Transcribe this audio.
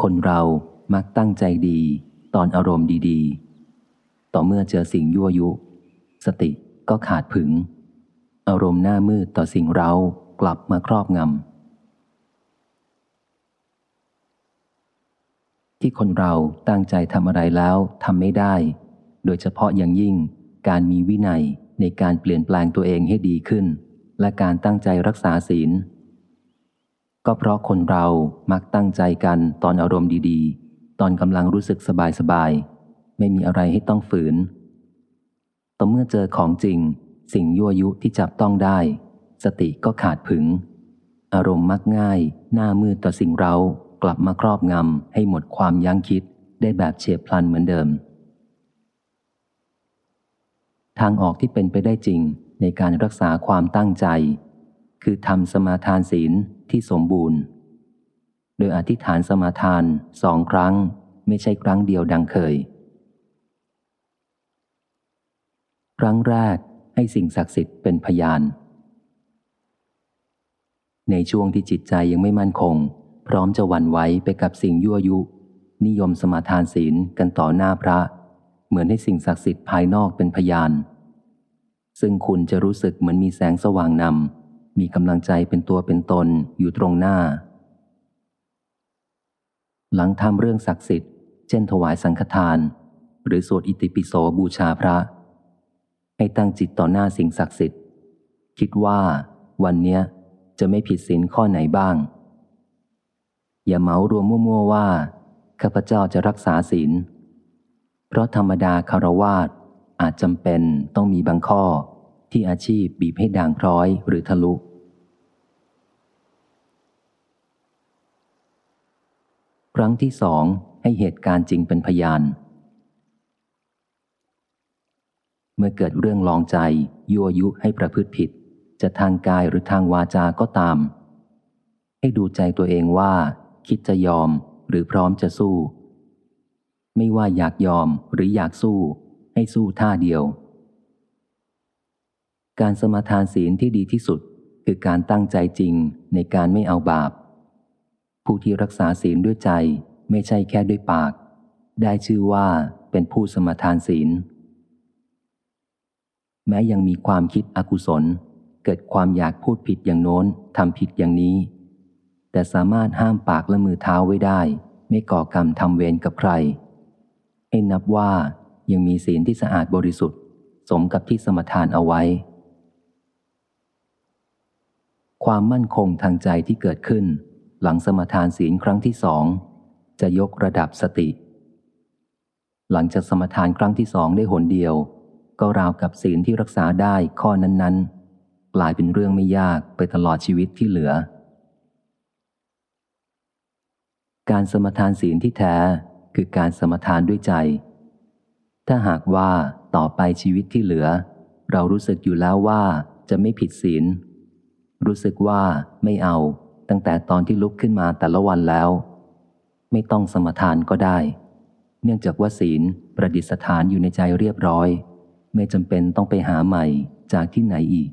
คนเรามักตั้งใจดี ตอนอารมณ์ดี ๆ ต่อเมื่อเจอสิ่งยั่วยุ สติก็ขาดผึง อารมณ์หน้ามืดต่อสิ่งเรากลับมาครอบงำที่คนเราตั้งใจทำอะไรแล้วทำไม่ได้ โดยเฉพาะอย่างยิ่งการมีวินัยในการเปลี่ยนแปลงตัวเองให้ดีขึ้น และการตั้งใจรักษาศีล ก็เพราะคนเรามักตั้งใจกันตอนอารมณ์ดีๆ ตอนกำลังรู้สึกสบายๆ ไม่มีอะไรให้ต้องฝืน ต่อเมื่อเจอของจริง สิ่งยั่วยุที่จับต้องได้ สติก็ขาดผึง อารมณ์มักง่าย หน้ามืดต่อสิ่งเรากลับมาครอบงำให้หมดความยั้งคิดได้แบบเฉียบพลันเหมือนเดิม ทางออกที่เป็นไปได้จริงในการรักษาความตั้งใจ คือทำสมาทานศีลที่สมบูรณ์ โดยอธิษฐานสมาทานสองครั้ง ไม่ใช่ครั้งเดียวดังเคย ครั้งแรกให้สิ่งศักดิ์สิทธิ์เป็นพยาน ในช่วงที่จิตใจยังไม่มั่นคง พร้อมจะหวันไหวไปกับสิ่งยั่วยุ นิยมสมาทานศีลกันต่อหน้าพระ เหมือนให้สิ่งศักดิ์สิทธิ์ภายนอกเป็นพยาน ซึ่งคุณจะรู้สึกเหมือนมีแสงสว่างนำ มีกำลังใจเป็นตัวเป็นตนอยู่ตรงหน้า หลังทำเรื่องศักดิ์สิทธิ์ เช่นถวายสังฆทาน หรือสวดอิติปิโสบูชาพระ ให้ตั้งจิตต่อหน้าสิ่งศักดิ์สิทธิ์ คิดว่าวันเนี้ยจะไม่ผิดศีลข้อไหนบ้าง อย่าเมารวมมั่วๆว่า ข้าพเจ้าจะรักษาศีล เพราะธรรมดาคารวาสอาจจำเป็นต้องมีบางข้อ ที่อาชีพบีบให้ด่างพร้อยหรือทะลุ ครั้งที่สองให้เหตุการณ์จริงเป็นพยาน เมื่อเกิดเรื่องลองใจ ยั่วยุให้ประพฤติผิด จะทางกายหรือทางวาจาก็ตาม ให้ดูใจตัวเองว่า คิดจะยอมหรือพร้อมจะสู้ ไม่ว่าอยากยอมหรืออยากสู้ ให้สู้ท่าเดียว การสมาทานศีลที่ดีที่สุด คือการตั้งใจจริงในการไม่เอาบาป ผู้ที่รักษาศีลด้วยใจไม่ใช่แค่ด้วยปาก ได้ชื่อว่าเป็นผู้สมาทานศีล แม้ยังมีความคิดอกุศล เกิดความอยากพูดผิดอย่างโน้นทำผิดอย่างนี้ แต่สามารถห้ามปากและมือเท้าไว้ได้ ไม่ก่อกรรมทำเวรกับใครให้นับว่ายังมีศีลที่สะอาดบริสุทธิ์ สมกับที่สมทานเอาไว้ ความมั่นคงทางใจที่เกิดขึ้น หลังสมทานศีลครั้งที่สองจะยกระดับสติ หลังจากสมทานครั้งที่สองได้หนเดียว ก็ราวกับศีลที่รักษาได้ข้อนั้น ๆ กลายเป็นเรื่องไม่ยากไปตลอดชีวิตที่เหลือ การสมทานศีลที่แท้คือการสมทานด้วยใจ ถ้าหากว่าต่อไปชีวิตที่เหลือ เรารู้สึกอยู่แล้วว่าจะไม่ผิดศีล รู้สึกว่าไม่เอาตั้งแต่ตอนที่ลุกขึ้นมาแต่ละวันแล้ว ไม่ต้องสมทานก็ได้ เนื่องจากว่าศีลประดิษฐานอยู่ในใจเรียบร้อย ไม่จำเป็นต้องไปหาใหม่จากที่ไหนอีก